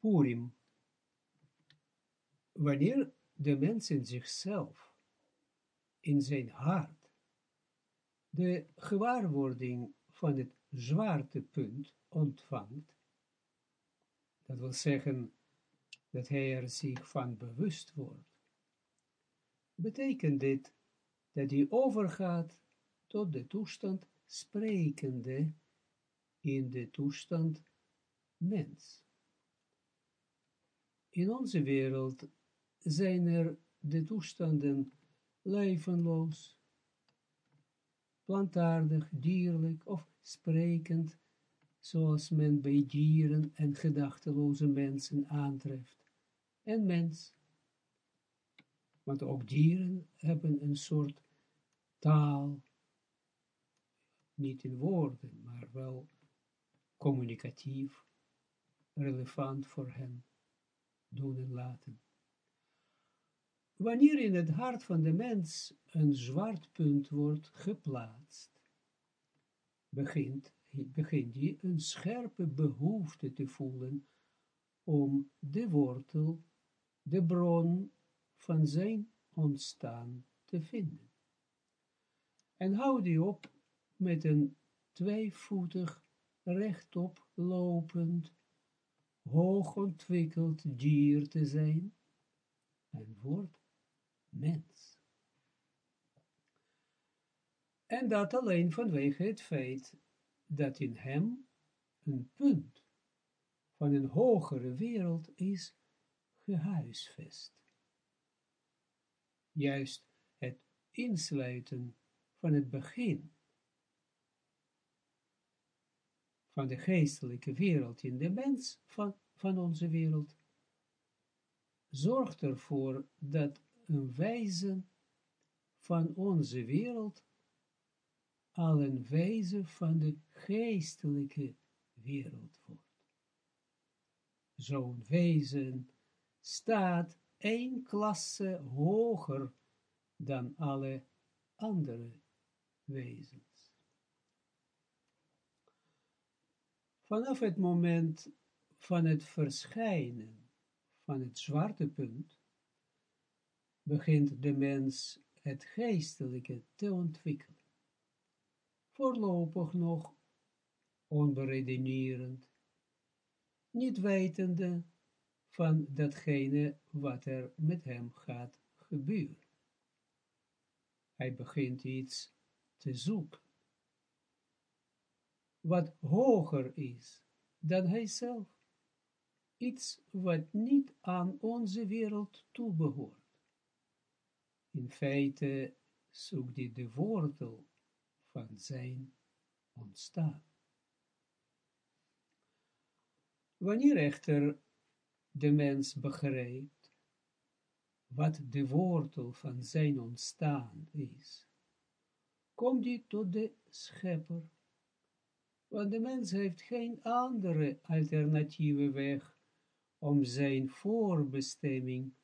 Purim. Wanneer de mens in zichzelf, in zijn hart, de gewaarwording van het zwaartepunt ontvangt, dat wil zeggen dat hij er zich van bewust wordt, betekent dit dat hij overgaat tot de toestand sprekende in de toestand mens. In onze wereld zijn er de toestanden levenloos, plantaardig, dierlijk of sprekend, zoals men bij dieren en gedachteloze mensen aantreft, en mens. Want ook dieren hebben een soort taal, niet in woorden, maar wel communicatief, relevant voor hen, doen en laten. Wanneer in het hart van de mens een zwart punt wordt geplaatst, begint, begint hij een scherpe behoefte te voelen om de wortel, de bron van zijn ontstaan te vinden. En houd die op met een tweevoetig, rechtop lopend, hoog ontwikkeld dier te zijn, en wordt mens. En dat alleen vanwege het feit dat in hem een punt van een hogere wereld is gehuisvest. Juist het insluiten van het begin van de geestelijke wereld in de mens van, van onze wereld, zorgt ervoor dat een wezen van onze wereld al een wezen van de geestelijke wereld wordt. Zo'n wezen staat één klasse hoger dan alle andere wezens. Vanaf het moment van het verschijnen van het zwarte punt, begint de mens het geestelijke te ontwikkelen. Voorlopig nog onberedenerend, niet wetende van datgene wat er met hem gaat gebeuren. Hij begint iets te zoeken, wat hoger is dan hij zelf, iets wat niet aan onze wereld toebehoort. In feite zoekt hij de wortel van zijn ontstaan. Wanneer echter de mens begrijpt wat de wortel van zijn ontstaan is, komt hij tot de schepper. Want de mens heeft geen andere alternatieve weg om zijn voorbestemming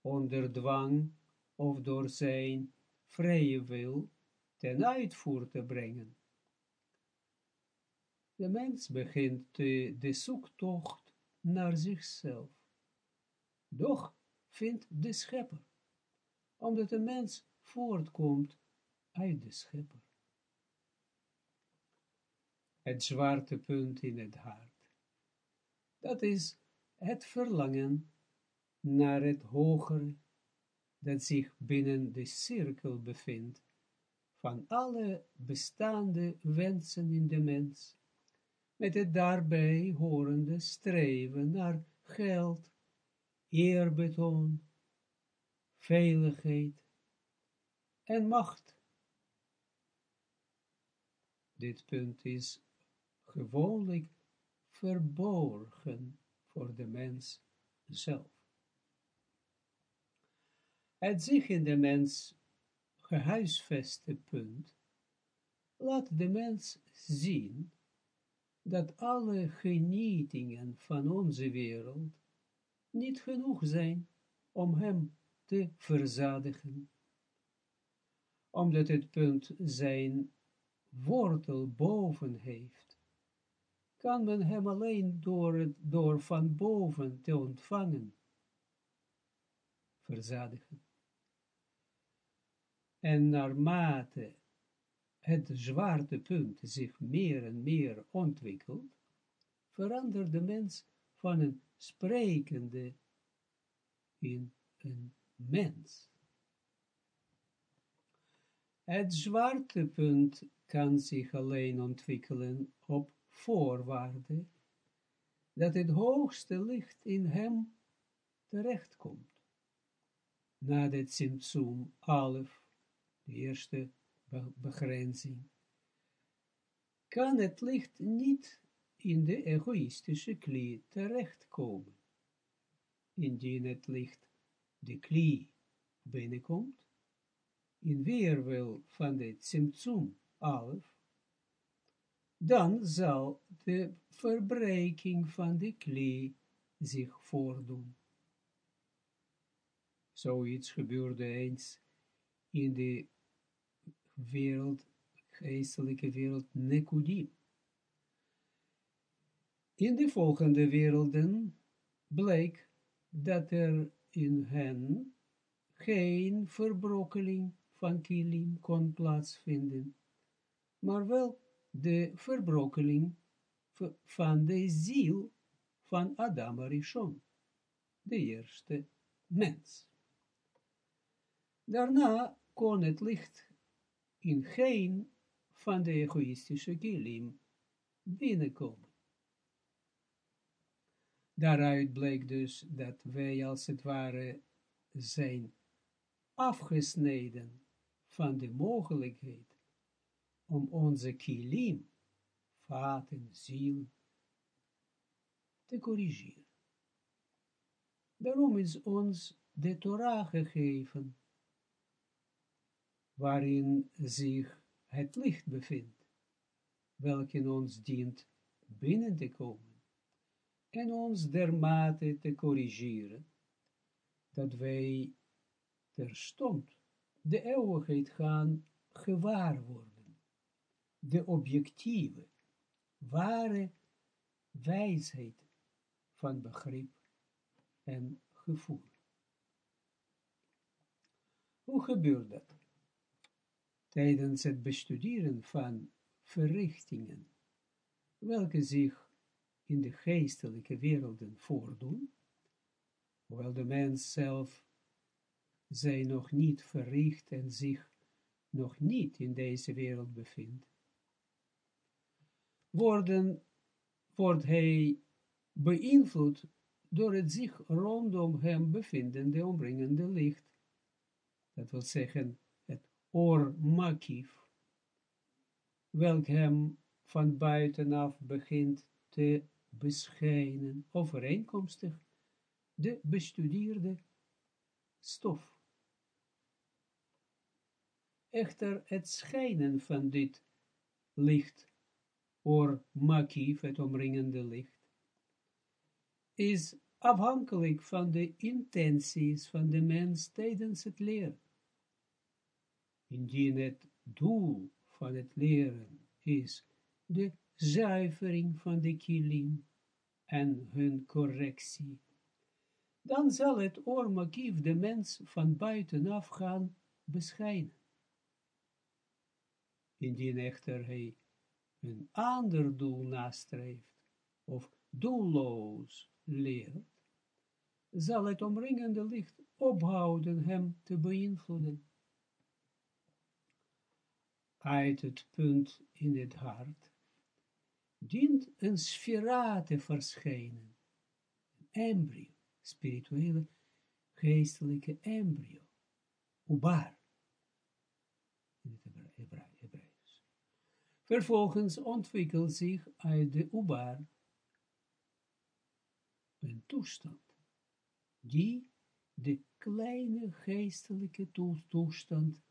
onder dwang of door zijn vrije wil ten uitvoer te brengen. De mens begint de zoektocht naar zichzelf. Doch vindt de schepper, omdat de mens voortkomt uit de schepper. Het zwarte punt in het hart. Dat is het verlangen naar het hogere, dat zich binnen de cirkel bevindt van alle bestaande wensen in de mens, met het daarbij horende streven naar geld, eerbetoon, veiligheid en macht. Dit punt is gewoonlijk verborgen voor de mens zelf. Het zich in de mens gehuisveste punt, laat de mens zien dat alle genietingen van onze wereld niet genoeg zijn om hem te verzadigen, omdat het punt zijn wortel boven heeft, kan men hem alleen door, door van boven te ontvangen, verzadigen. En naarmate het zwaartepunt zich meer en meer ontwikkelt, verandert de mens van een sprekende in een mens. Het zwaartepunt kan zich alleen ontwikkelen op voorwaarde dat het hoogste licht in hem terechtkomt. Na de Tsimtsum Alef, de eerste begrenzing, kan het licht niet in de egoïstische klie terechtkomen. Indien het licht de klie binnenkomt, in weerwil van de Tsimtsum Alef, dan zal de verbreking van de klie zich voordoen. Zoiets gebeurde eens in de wereld, geestelijke wereld, Nekudim. In de volgende werelden bleek dat er in hen geen verbrokkeling van kilim kon plaatsvinden, maar wel de verbrokkeling van de ziel van Adam Arishon, de eerste mens. Daarna kon het licht in geen van de egoïstische kilim binnenkomen. Daaruit bleek dus dat wij als het ware zijn afgesneden van de mogelijkheid om onze kilim, vaten, ziel, te corrigeren. Daarom is ons de Torah gegeven, waarin zich het licht bevindt, welke ons dient binnen te komen en ons dermate te corrigeren, dat wij terstond de eeuwigheid gaan gewaar worden, de objectieve, ware wijsheid van begrip en gevoel. Hoe gebeurt dat? Tijdens het bestuderen van verrichtingen, welke zich in de geestelijke werelden voordoen, hoewel de mens zelf zij nog niet verricht en zich nog niet in deze wereld bevindt, worden, wordt hij beïnvloed door het zich rondom hem bevindende omringende licht, dat wil zeggen het oor makief, welk hem van buitenaf begint te beschijnen, overeenkomstig de bestudeerde stof. Echter, het schijnen van dit licht, or makief, het omringende licht, is afhankelijk van de intenties van de mens tijdens het leren. Indien het doel van het leren is de zuivering van de kilim en hun correctie, dan zal het oormakief de mens van buitenaf gaan beschijnen. Indien echter hij een ander doel nastreeft, of doelloos leert, zal het omringende licht ophouden hem te beïnvloeden. Uit het punt in het hart dient een sfera te verschijnen, een embryo, spirituele, geestelijke embryo, ubar, in het Hebreeuws. Vervolgens ontwikkelt zich uit de ubar een toestand, die de kleine geestelijke toestand,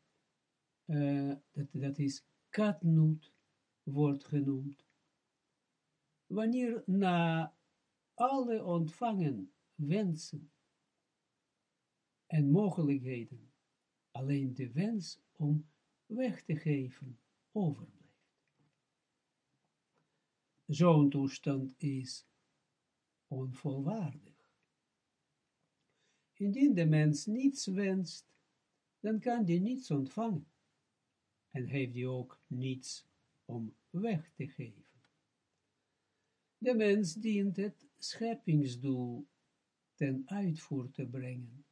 uh, dat, dat is katnoot, wordt genoemd wanneer na alle ontvangen wensen en mogelijkheden alleen de wens om weg te geven overblijft. Zo'n toestand is onvolwaardig. Indien de mens niets wenst, dan kan die niets ontvangen. En heeft hij ook niets om weg te geven. De mens dient het scheppingsdoel ten uitvoer te brengen,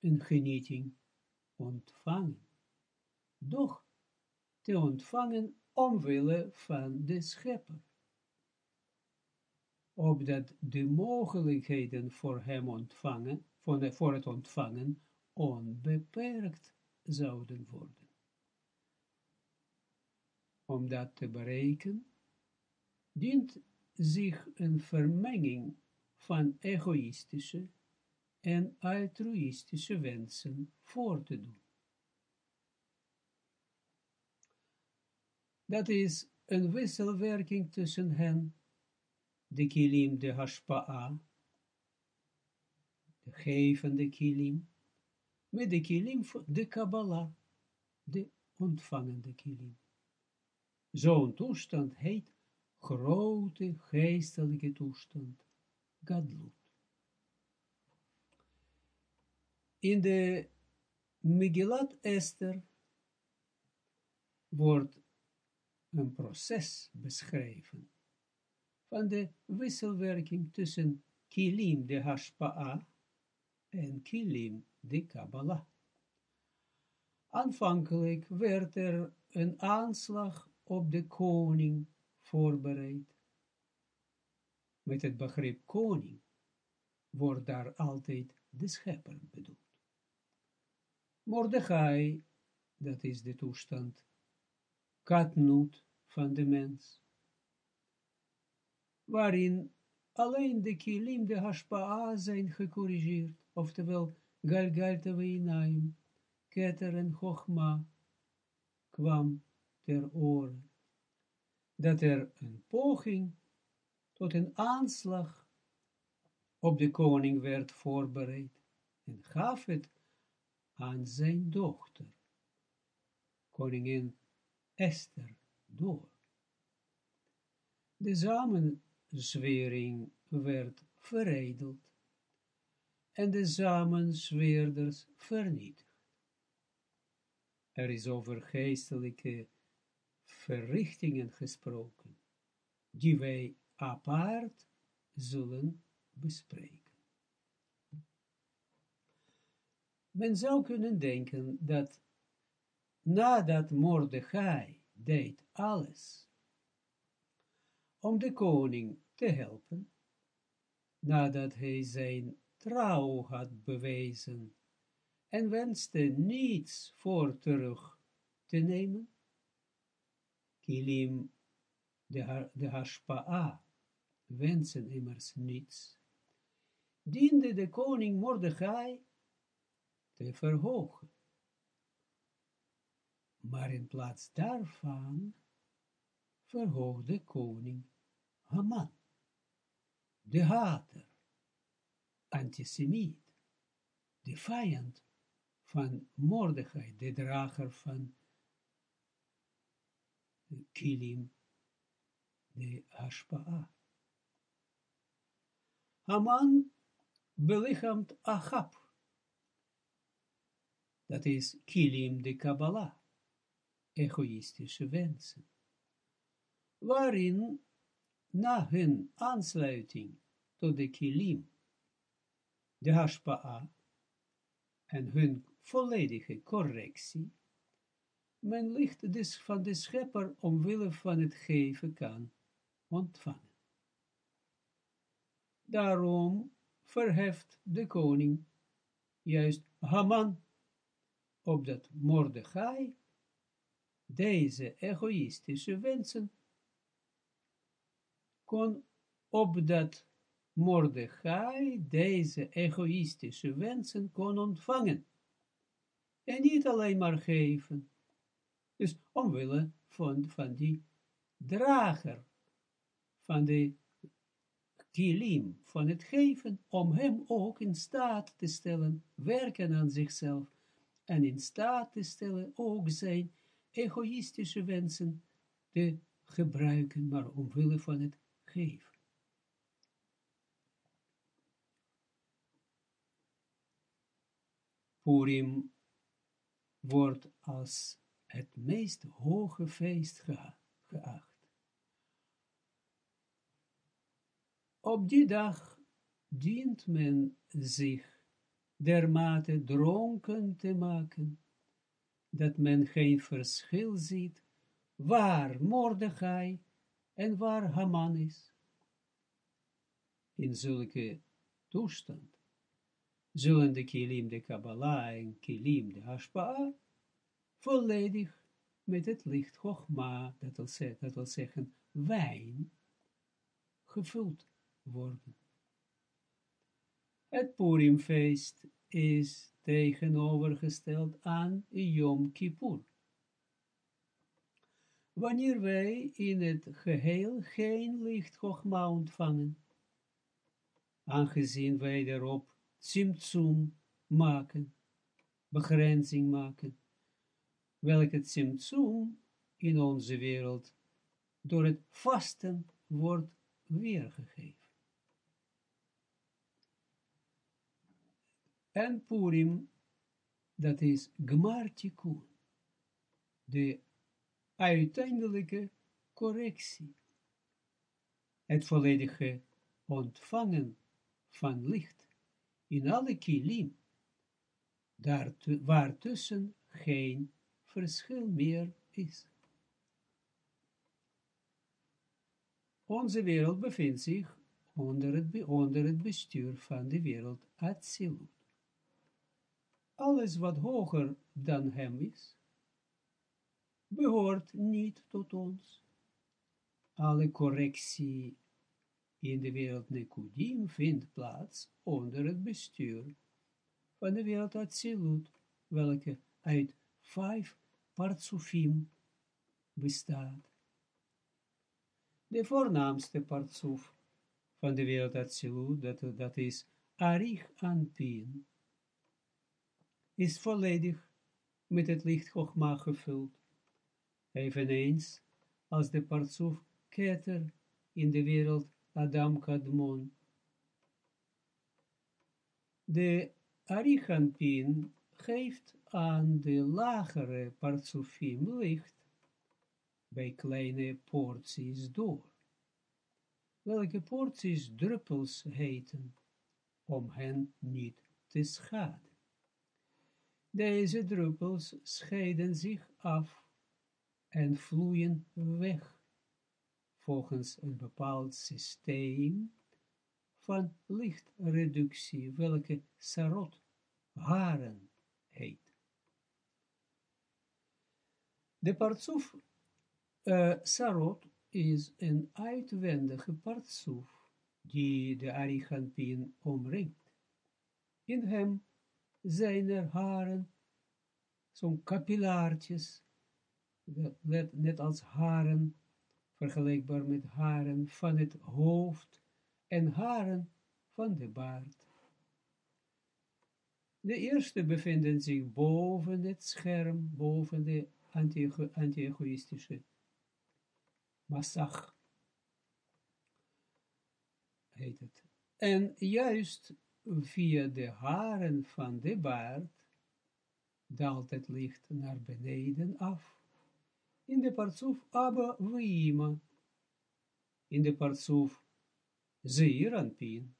een genieting ontvangen, doch te ontvangen omwille van de schepper, opdat de mogelijkheden voor hem ontvangen, voor het ontvangen, onbeperkt zouden worden. Om dat te bereiken, dient zich een vermenging van egoïstische en altruïstische wensen voor te doen. Dat is een wisselwerking tussen hen, de kilim de hashpa'a, de gevende kilim, met de kilim de Kabbalah, de ontvangende kilim. Zo'n toestand heet grote geestelijke toestand, gadlut. In de Megillat Esther wordt een proces beschreven van de wisselwerking tussen kilim de hashpa'a en kilim de Kabbalah. Aanvankelijk werd er een aanslag op de koning voorbereid. Met het begrip koning wordt daar altijd de schepper bedoeld. Mordechai, dat is de toestand, katnoet van de mens, waarin alleen de kilim, de hashpa'a zijn gecorrigeerd, oftewel galgalta veinaim, keter en chochma, kwam ter oren. Dat er een poging tot een aanslag op de koning werd voorbereid en gaf het aan zijn dochter, koningin Esther, door. De samenzwering werd veredeld en de samenzweerders vernietigd. Er is over geestelijke verrichtingen gesproken, die wij apart zullen bespreken. Men zou kunnen denken dat nadat Mordechai deed alles om de koning te helpen, nadat hij zijn trouw had bewezen en wenste niets voor terug te nemen, kilim de, de hashpa'a wensen immers niets, diende de koning Mordechai te verhogen. Maar in plaats daarvan verhoogde koning Haman, de hater, antisemiet, de vijand van Mordechai, de drager van kilim, de hashpa'a. Haman belichaamt Achab, dat is kilim de Kabbalah, egoïstische wensen, waarin na hun aansluiting tot de kilim, de hashpa'a, en hun volledige correctie, men licht dus van de schepper omwille van het geven kan ontvangen. Daarom verheft de koning juist Haman opdat Mordechai deze egoïstische wensen kon opdat Mordechai deze egoïstische wensen kon ontvangen. En niet alleen maar geven. Dus omwille van, van die drager, van de kilim, van het geven, om hem ook in staat te stellen, werken aan zichzelf, en in staat te stellen ook zijn egoïstische wensen te gebruiken, maar omwille van het geven. Purim wordt als het meest hoge feest geacht. Op die dag dient men zich dermate dronken te maken, dat men geen verschil ziet waar Mordechai en waar Haman is. In zulke toestand zullen de kilim de Kabbalah en kilim de Hashpa'a volledig met het licht Chogma, dat wil, zeggen, dat wil zeggen wijn, gevuld worden. Het Purimfeest is tegenovergesteld aan Yom Kippur. Wanneer wij in het geheel geen licht ontvangen, aangezien wij erop Tsimtsum maken, begrenzing maken, welke Tsimtsum in onze wereld door het vasten wordt weergegeven. En Purim, dat is Gmartikun, de uiteindelijke correctie, het volledige ontvangen van licht in alle kilim, waartussen geen verschil meer is. Onze wereld bevindt zich onder het, onder het bestuur van de wereld Atsilut. Alles wat hoger dan hem is, behoort niet tot ons. Alle correctie in de wereld Nekudim vindt plaats onder het bestuur van de wereld Atsilut, welke uit vijf partsufim bestaat. De voornaamste partsuf van de wereld Atsilut, dat, dat is Arich Anpin, is volledig met het licht Chogma gevuld, eveneens als de partsuf Keter in de wereld Adam Kadmon. De Arichanpin geeft aan de lagere partsofim licht bij kleine porties door, welke porties druppels heten, om hen niet te schaden. Deze druppels scheiden zich af en vloeien weg volgens een bepaald systeem van lichtreductie, welke sarot, haren, heet. De partsoef uh, sarot is een uitwendige partsoef die de Arigantin omringt. In hem zijn er haren, zo'n kapilaartjes, net als haren vergelijkbaar met haren van het hoofd en haren van de baard. De eerste bevinden zich boven het scherm, boven de anti-egoïstische massag, heet het. En juist via de haren van de baard daalt het licht naar beneden af in de partsuf Abba Vima, in de partsuf Zeir Anpin,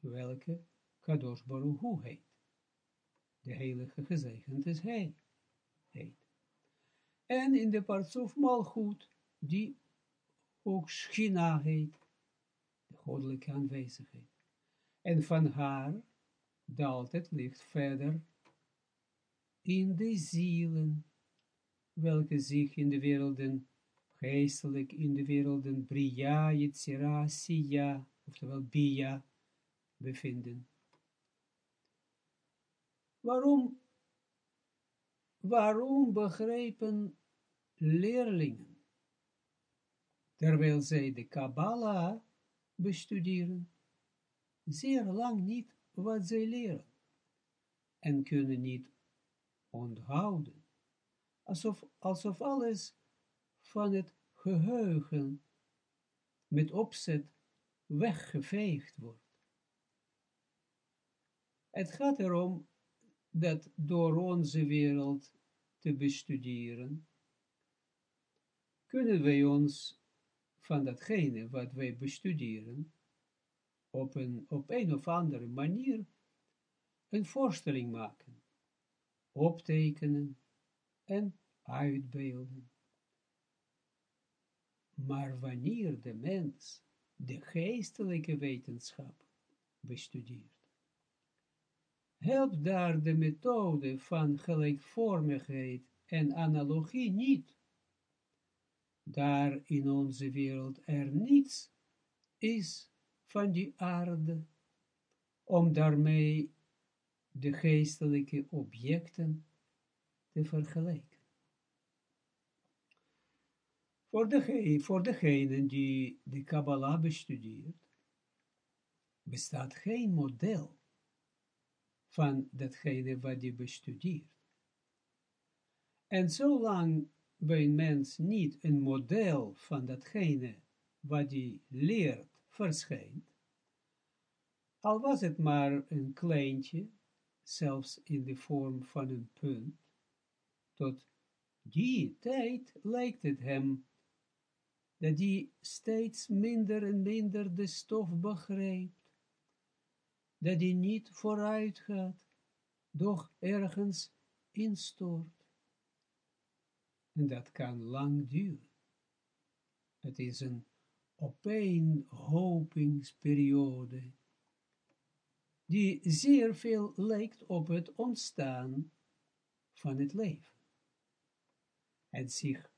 welke Kadosh Baruch Hu heet. De heilige gezegend is hij, heet. En in de partsuf Malchut, die ook Schina heet, de goddelijke aanwezigheid. En van haar daalt het licht verder in de zielen welke zich in de werelden, geestelijk in de werelden Bria, Yitzira, Siya, oftewel Bia, bevinden. Waarom, waarom begrijpen leerlingen, terwijl zij de Kabbalah bestuderen, zeer lang niet wat zij leren, en kunnen niet onthouden alsof, alsof alles van het geheugen met opzet weggeveegd wordt. Het gaat erom dat door onze wereld te bestuderen, kunnen wij ons van datgene wat wij bestuderen, op een, op een of andere manier een voorstelling maken, optekenen en uitbeelden. Maar wanneer de mens de geestelijke wetenschap bestudeert, helpt daar de methode van gelijkvormigheid en analogie niet. Daar in onze wereld er niets is van die aarde, om daarmee de geestelijke objecten te vergelijken. Voor, de, voor degenen die de Kabbalah bestudeert, bestaat geen model van datgene wat die bestudeert. En zolang bij een mens niet een model van datgene wat hij leert verschijnt, al was het maar een kleintje, zelfs in de vorm van een punt, tot die tijd lijkt het hem dat hij steeds minder en minder de stof begrijpt, dat hij niet vooruit gaat, doch ergens instort. En dat kan lang duren. Het is een opeenhopingsperiode, die zeer veel lijkt op het ontstaan van het leven. Het zich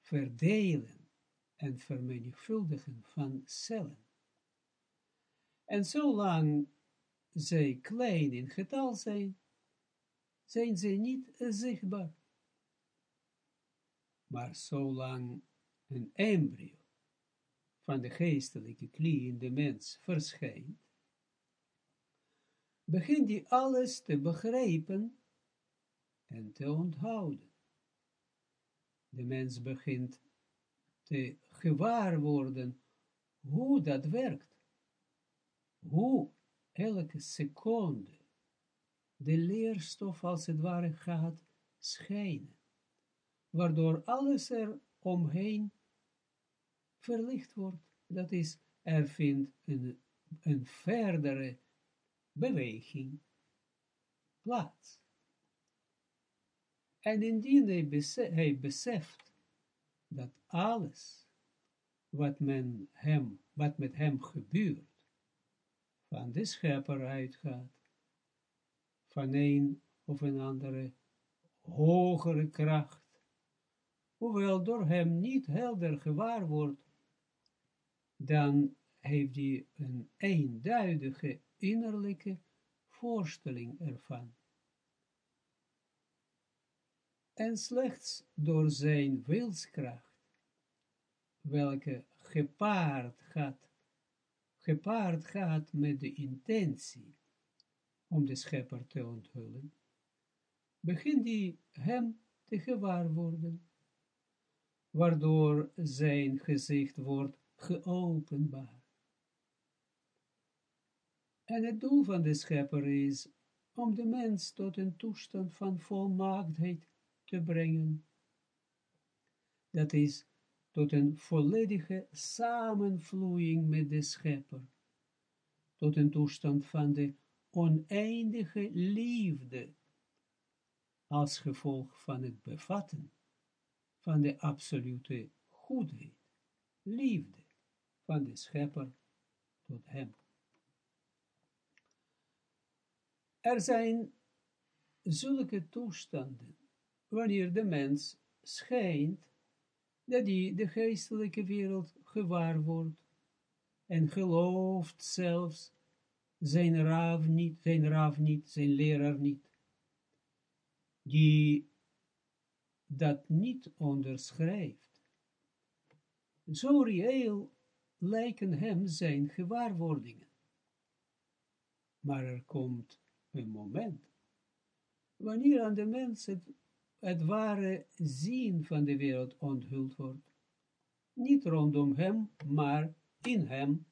verdelen en vermenigvuldigen van cellen. En zolang zij klein in getal zijn, zijn ze niet zichtbaar. Maar zolang een embryo van de geestelijke klie in de mens verschijnt, begint die alles te begrijpen en te onthouden. De mens begint te gewaar worden hoe dat werkt, hoe elke seconde de leerstof als het ware gaat schijnen, waardoor alles er omheen verlicht wordt. Dat is, er vindt een, een verdere beweging plaats. En indien hij, beseft dat alles wat, men hem, wat met hem gebeurt, van de schepper uitgaat, van een of een andere hogere kracht, hoewel door hem niet helder gewaar wordt, dan heeft hij een eenduidige innerlijke voorstelling ervan. En slechts door zijn wilskracht, welke gepaard gaat, gepaard gaat met de intentie om de schepper te onthullen, begint hij hem te gewaar worden, waardoor zijn gezicht wordt geopenbaard. En het doel van de schepper is om de mens tot een toestand van volmaaktheid te brengen. Dat is tot een volledige samenvloeiing met de schepper, tot een toestand van de oneindige liefde, als gevolg van het bevatten van de absolute goedheid, liefde van de schepper tot hem. Er zijn zulke toestanden, wanneer de mens schijnt dat hij de geestelijke wereld gewaar wordt en gelooft zelfs zijn raaf niet, zijn raaf niet, zijn leraar niet, die dat niet onderschrijft. Zo reëel lijken hem zijn gewaarwordingen. Maar er komt een moment, wanneer aan de mens het, het ware zien van de wereld onthuld wordt, Niet rondom hem, maar in hem.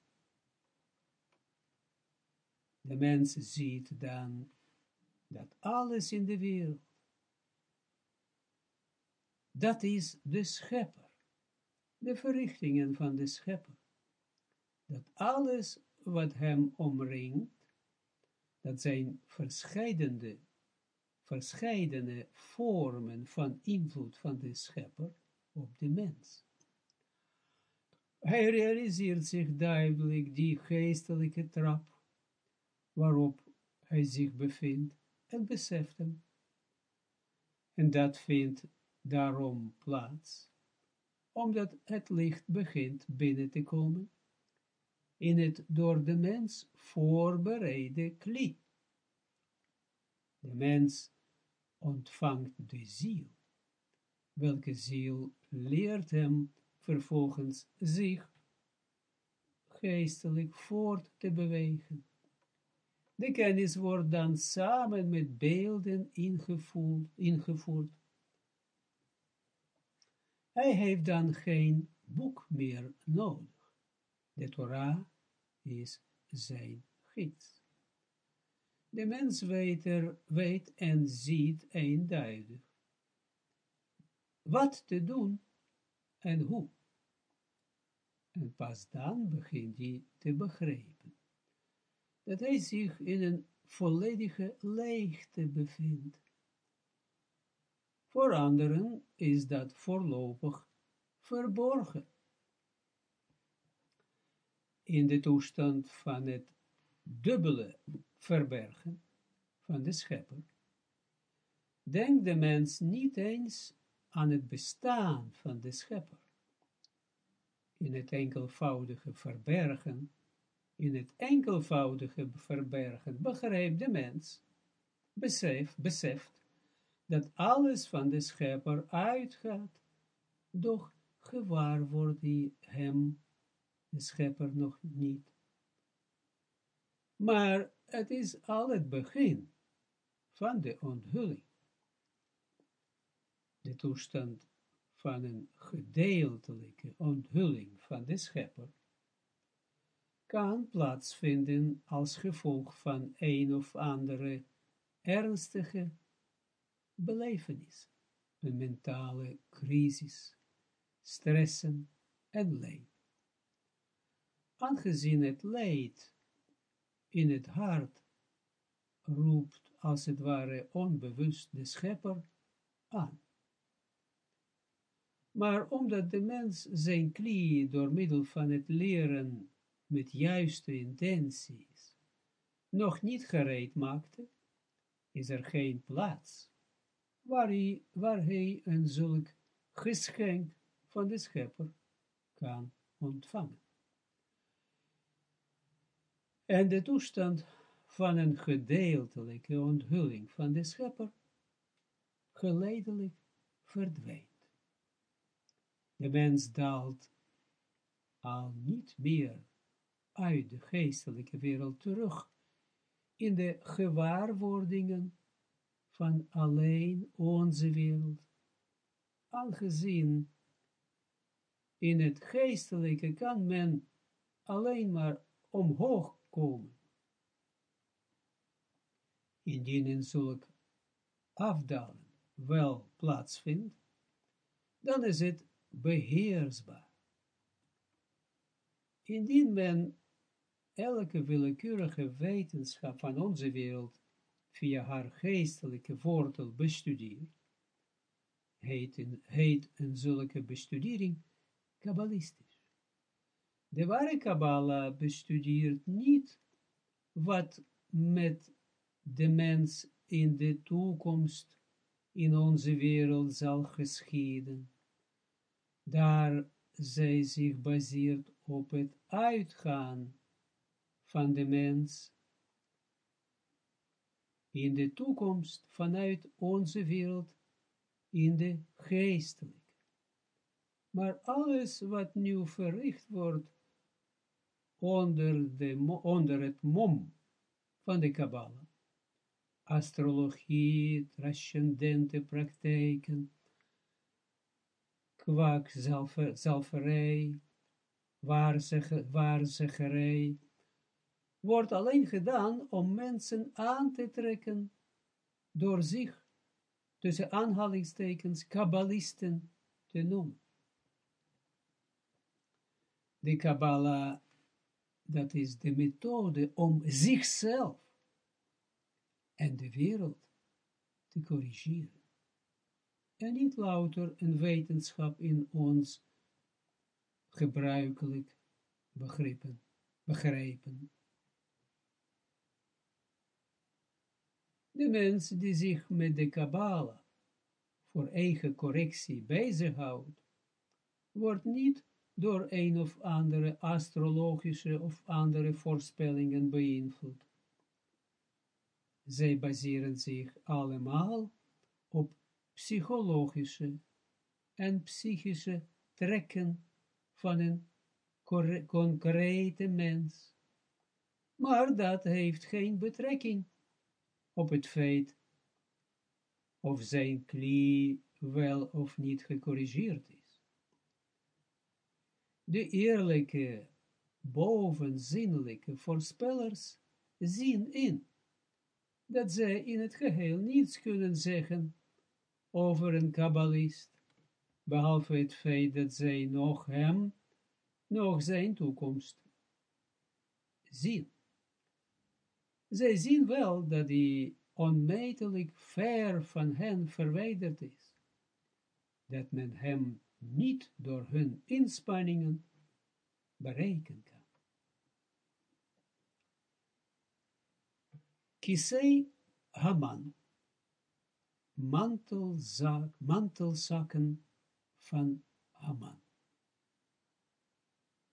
De mens ziet dan dat alles in de wereld, dat is de schepper, de verrichtingen van de schepper. Dat alles wat hem omringt, dat zijn verscheidene, verscheidene vormen van invloed van de schepper op de mens. Hij realiseert zich duidelijk die geestelijke trap waarop hij zich bevindt en beseft hem. En dat vindt daarom plaats, omdat het licht begint binnen te komen in het door de mens voorbereide kli. De mens ontvangt de ziel, welke ziel leert hem vervolgens zich geestelijk voort te bewegen. De kennis wordt dan samen met beelden ingevoerd. Hij heeft dan geen boek meer nodig. De Torah is zijn gids. De mens weet, er, weet en ziet eenduidig wat te doen en hoe. En pas dan begint hij te begrijpen dat hij zich in een volledige leegte bevindt. Voor anderen is dat voorlopig verborgen. In de toestand van het dubbele verbergen van de schepper, denkt de mens niet eens aan het bestaan van de schepper. In het enkelvoudige verbergen in het enkelvoudige verbergen begrijpt de mens, beseft, beseft, dat alles van de schepper uitgaat, doch gewaar wordt hij hem, de schepper, nog niet. Maar het is al het begin van de onthulling. De toestand van een gedeeltelijke onthulling van de schepper kan plaatsvinden als gevolg van een of andere ernstige belevenis, een mentale crisis, stressen en leed. Aangezien het leed in het hart roept als het ware onbewust de schepper aan. Maar omdat de mens zijn klie door middel van het leren met juiste intenties nog niet gereed maakte, is er geen plaats waar hij, waar hij een zulk geschenk van de schepper kan ontvangen. En de toestand van een gedeeltelijke onthulling van de schepper geleidelijk verdwijnt. De mens daalt al niet meer uit de geestelijke wereld terug in de gewaarwordingen van alleen onze wereld, aangezien in het geestelijke kan men alleen maar omhoog Indien een zulk afdalen wel plaatsvindt, dan is het beheersbaar. Indien men elke willekeurige wetenschap van onze wereld via haar geestelijke wortel bestudeert, heet heet een zulke bestudering kabbalistisch. De ware Kabbalah bestudeert niet wat met de mens in de toekomst in onze wereld zal geschieden, daar zij zich baseert op het uitgaan van de mens in de toekomst vanuit onze wereld in de geestelijk. Maar alles wat nu verricht wordt onder, de, onder het mom van de Kabbalah, astrologie, transcendente praktijken, kwak, zelferij, waarzeggerij, wordt alleen gedaan om mensen aan te trekken door zich, tussen aanhalingstekens, kabbalisten te noemen. De Kabbalah, dat is de methode om zichzelf en de wereld te corrigeren. En niet louter een wetenschap in ons gebruikelijk begrippen, begrijpen. De mens die zich met de Kabbalah voor eigen correctie bezighoudt, wordt niet door een of andere astrologische of andere voorspellingen beïnvloed. Zij baseren zich allemaal op psychologische en psychische trekken van een concrete mens. Maar dat heeft geen betrekking op het feit of zijn klie wel of niet gecorrigeerd is. De eerlijke, bovenzinnelijke voorspellers zien in dat zij in het geheel niets kunnen zeggen over een kabbalist, behalve het feit dat zij nog hem, nog zijn toekomst zien. Zij zien wel dat hij onmetelijk ver van hen verwijderd is, dat men hem niet door hun inspanningen bereiken kan. Kisei Haman, mantelzak, mantelzakken van Haman.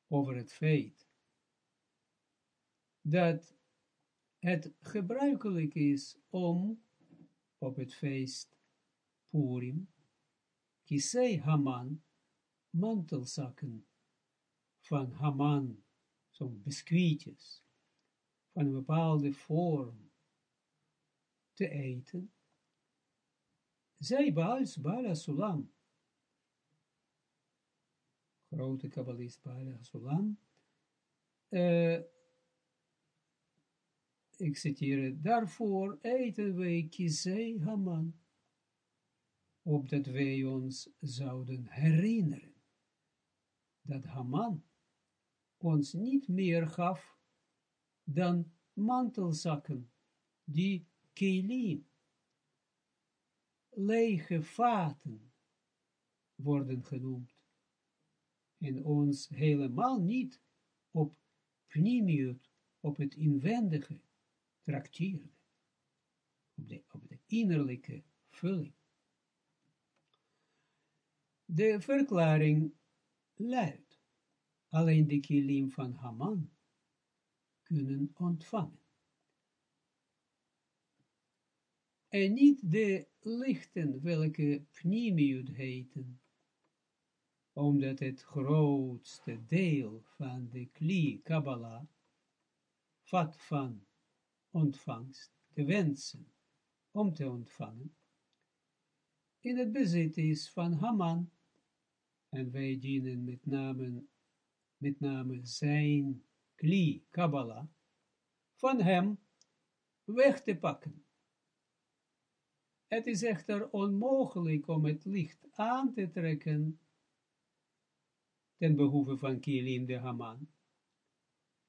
Over het feit dat het gebruikelijk is om op het feest Purim, Kisei Haman, mantelzakken van Haman, zo'n biscuitjes, van een bepaalde vorm, te eten. Zij Baals Bala Sulam, grote kabbalist Bala Sulam, uh, ik citeer, daarvoor eten wij kizei Haman, opdat wij ons zouden herinneren, dat Haman ons niet meer gaf dan mantelzakken, die kelim, lege vaten, worden genoemd, en ons helemaal niet op pnimiut, op het inwendige, trakteerde, op de, op de innerlijke vulling. De verklaring luidt, alleen de kilim van Haman kunnen ontvangen. En niet de lichten welke pnimiut heten, omdat het grootste deel van de kli Kabbalah vat van ontvangst, de wensen om te ontvangen, in het bezit is van Haman, en wij dienen met name, met name zijn kli, Kabbalah, van hem weg te pakken. Het is echter onmogelijk om het licht aan te trekken ten behoeve van Kilim de Haman,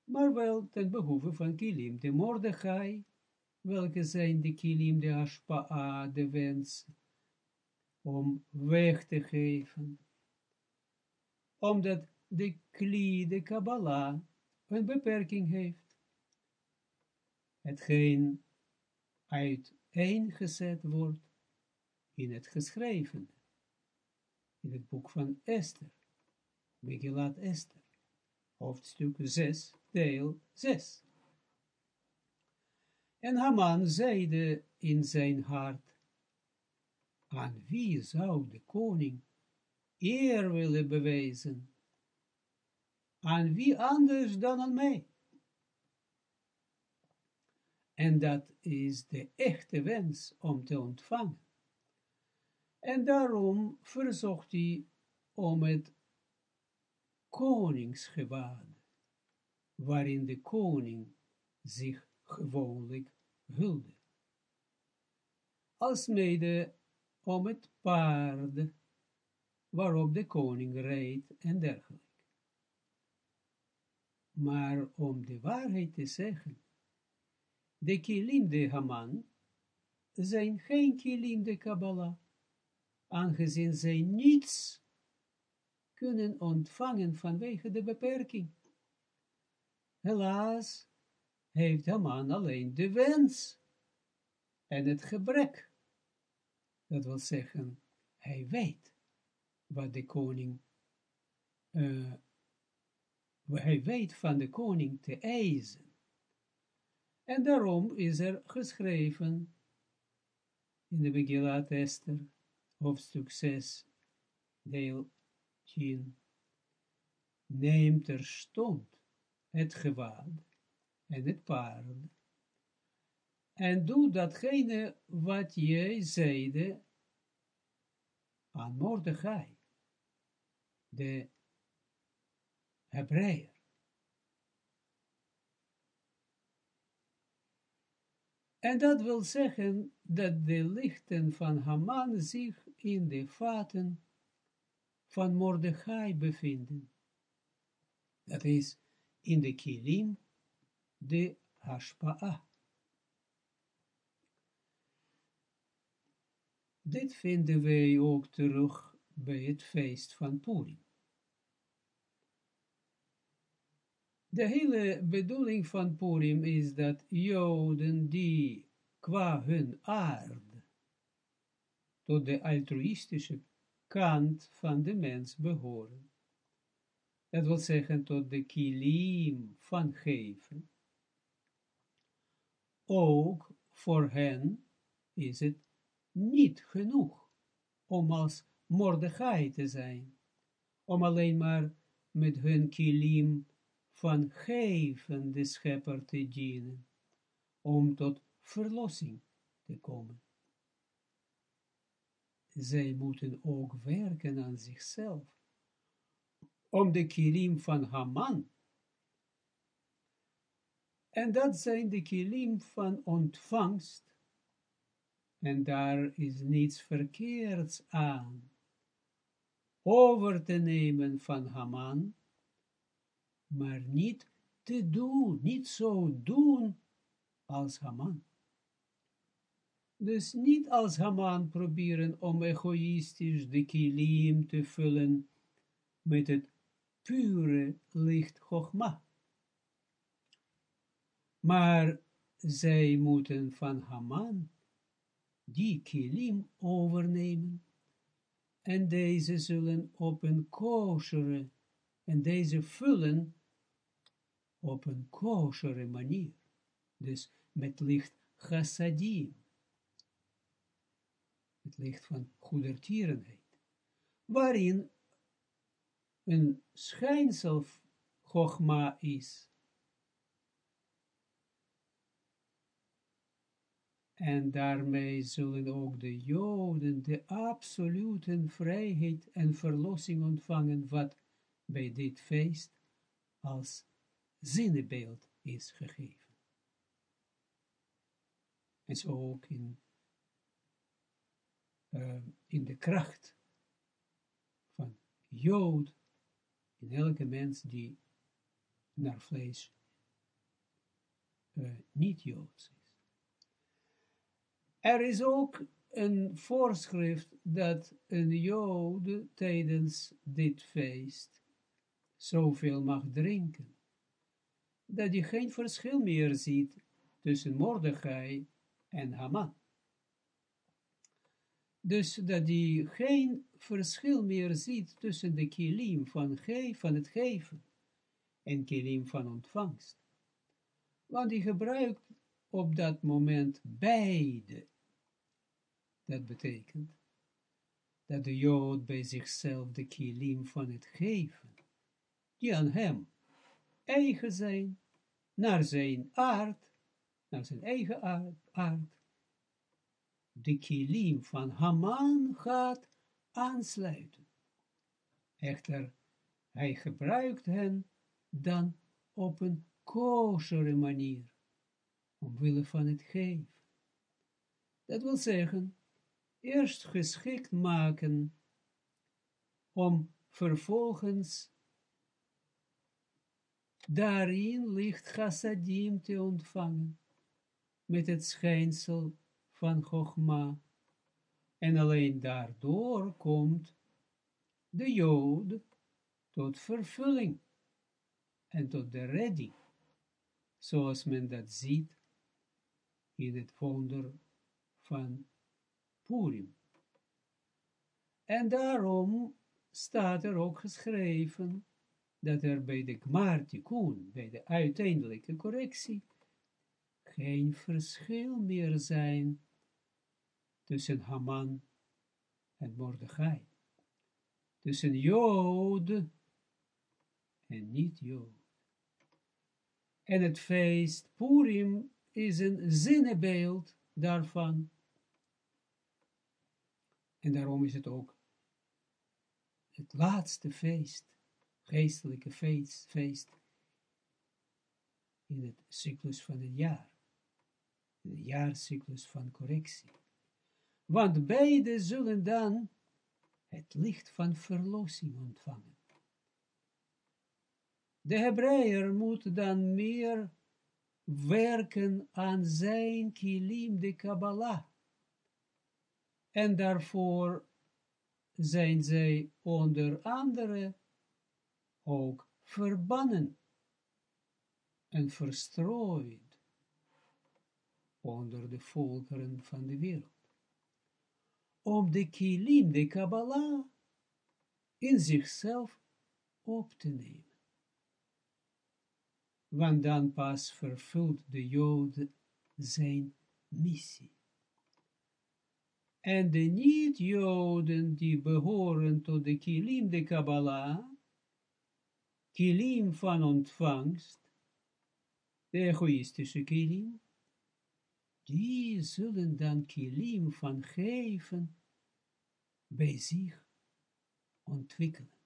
maar wel ten behoeve van kilim de Mordechai, welke zijn de kilim de Ashpa'a, de wens, om weg te geven, omdat de kli, de Kabbalah, een beperking heeft. Hetgeen uiteengezet wordt in het geschreven, in het boek van Esther, Megillat Esther, hoofdstuk 6, deel 6. En Haman zeide in zijn hart, aan wie zou de koning eer willen bewijzen? Aan wie anders dan aan mij? En dat is de echte wens om te ontvangen. En daarom verzocht hij om het koningsgewaad, waarin de koning zich gewoonlijk hulde. Als mede om het paard, waarop de koning reed en dergelijke. Maar om de waarheid te zeggen, de kilim de Haman zijn geen kilim de Kabbalah, aangezien zij niets kunnen ontvangen vanwege de beperking. Helaas heeft Haman alleen de wens en het gebrek. Dat wil zeggen, hij weet wat de koning, uh, hij weet van de koning te eisen. En daarom is er geschreven in de Megillat Esther, hoofdstuk 6, deel 10, neem terstond het gewaad en het paard, en doe datgene wat jij zeide aan Mordechai, de Hebreeër. En dat wil zeggen dat de lichten van Haman zich in de vaten van Mordechai bevinden. Dat is in de kilim de Hashpa'a. Dit vinden wij ook terug bij het feest van Purim. De hele bedoeling van Purim is dat Joden die qua hun aard tot de altruïstische kant van de mens behoren. Dat wil zeggen tot de kilim van geven. Ook voor hen is het niet genoeg om als Mordechai te zijn, om alleen maar met hun kilim van geven de schepper te dienen, om tot verlossing te komen. Zij moeten ook werken aan zichzelf, om de kilim van Haman. En dat zijn de kilim van ontvangst, en daar is niets verkeerds aan. Over te nemen van Haman, maar niet te doen, niet zo doen als Haman. Dus niet als Haman proberen om egoïstisch de kilim te vullen met het pure licht Chogma. Maar zij moeten van Haman die kilim overnemen en deze zullen op een koshere en deze vullen op een koshere manier, dus met licht chassadim, het licht van goedertierenheid, waarin een schijnsel Chogma is, En daarmee zullen ook de Joden de absolute vrijheid en verlossing ontvangen, wat bij dit feest als zinnebeeld is gegeven. En zo ook in, uh, in de kracht van Jood, in elke mens die naar vlees uh, niet Joods is. Er is ook een voorschrift dat een Jood tijdens dit feest zoveel mag drinken, dat hij geen verschil meer ziet tussen Mordechai en Haman. Dus dat hij geen verschil meer ziet tussen de kilim van, van het geven en kilim van ontvangst. Want hij gebruikt op dat moment beide. Dat betekent dat de Jood bij zichzelf de kilim van het geven, die aan hem eigen zijn, naar zijn aard, naar zijn eigen aard, de kilim van Haman gaat aansluiten. Echter, hij gebruikt hen dan op een kosheren manier, omwille van het geven. Dat wil zeggen, eerst geschikt maken om vervolgens daarin licht chassadim te ontvangen, met het schijnsel van Chogma. En alleen daardoor komt de Jood tot vervulling en tot de redding, zoals men dat ziet in het wonder van Purim. En daarom staat er ook geschreven dat er bij de Gmar bij de uiteindelijke correctie, geen verschil meer zijn tussen Haman en Mordechai. Tussen Jood en niet-Jood. En het feest Purim is een zinnebeeld daarvan. En daarom is het ook het laatste feest, geestelijke feest, feest in het cyclus van een jaar. De jaarcyclus van correctie. Want beide zullen dan het licht van verlossing ontvangen. De Hebreeër moet dan meer werken aan zijn kilim de Kabbalah. En daarvoor zijn zij onder andere ook verbannen en verstrooid onder de volkeren van de wereld. Om de kilim, de Kabbalah, in zichzelf op te nemen. Want dan pas vervult de Jood zijn missie. En de niet-Joden die behoren tot de kilim de Kabbalah, kilim van ontvangst, de egoïstische kilim, die zullen dan kilim van geven bij zich ontwikkelen.